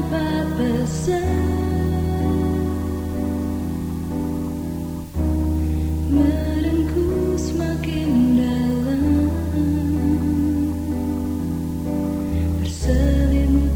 thank you merengkuh semakin dalam. Berselimut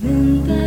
Remember